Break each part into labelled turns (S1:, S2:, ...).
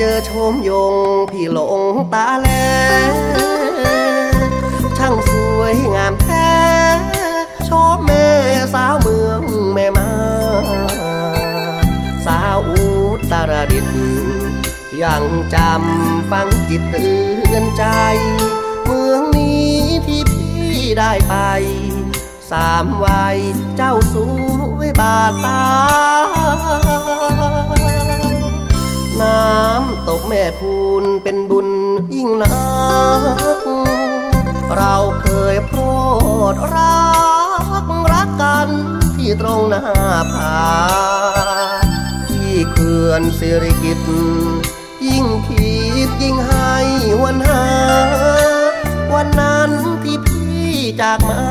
S1: เจอชมยงพี่หลงตาแล ช่างสวยงามแท้ ชอบแม่สาวเมืองแม่มา สาวอุตรดิตยังจำฟังจิตเตือนใจ เมืองนี้ที่พี่ได้ไป สามวัยเจ้าสวยบาดตา แม่พูนเป็นบุญยิ่งนัก เราเคยโพดรักรักกันที่ตรงหน้าผาที่เขื่อนสิริกิตยิ่งคิดยิ่งให้วันหา วันนั้นที่พี่จากมา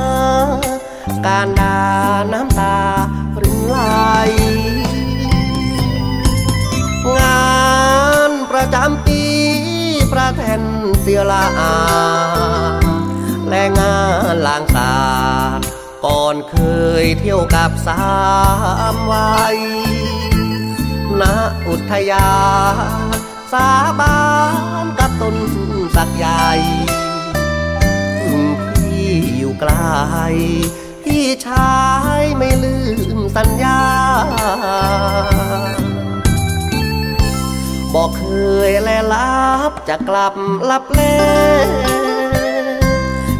S1: การดาน้ำตา ประจำปีประแทนเสียลาและงานลางสาก่อนเคยเที่ยวกับสามวัยณอุทยานสาบานกับต้นสักใหญ่พี่อยู่ไกลพี่ชายไม่ลืมสัญญา บอกเคยแลลับจะกลับลับแล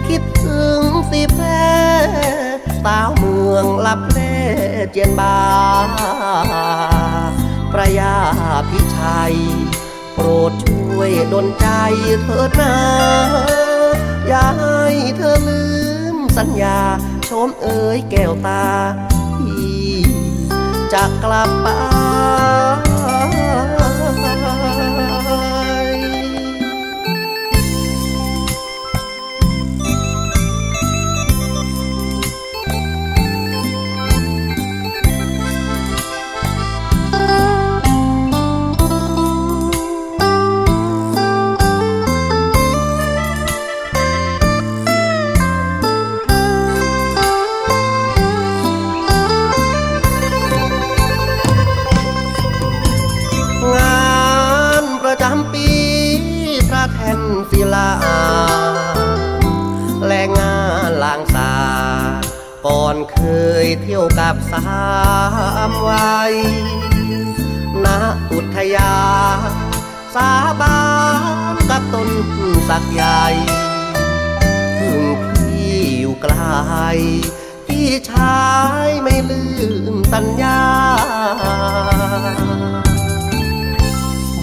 S1: คิดถึงสิแพรสาวเมืองลับแลเจียนบาประยาพิชัย โปรดช่วยดลใจเถิดนาอย่าให้เธอลืมสัญญาชมเอ๋ยแก้วตาพี่จะกลับไป 哈 ปีพระแทนศิลาและงานลางสาก่อนเคยเที่ยวกับสามวัยณอุทยา สาบานกับต้นสักใหญ่ถึงพี่อยู่ไกลพี่ชายไม่ลืมสัญญา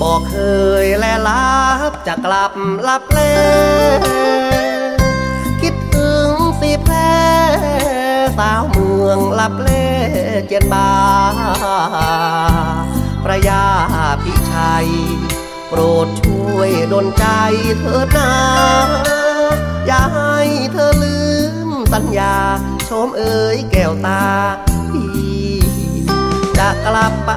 S1: บอกเคยและลับจะกลับลับแลคิดถึงสิแพรสาวเมืองลับแลเจียนบาประยาพิชัย โปรดช่วยดลใจเถิดนาอย่าให้เธอลืมสัญญา ชมเอ๋ยแก้วตาพี่จะกลับไป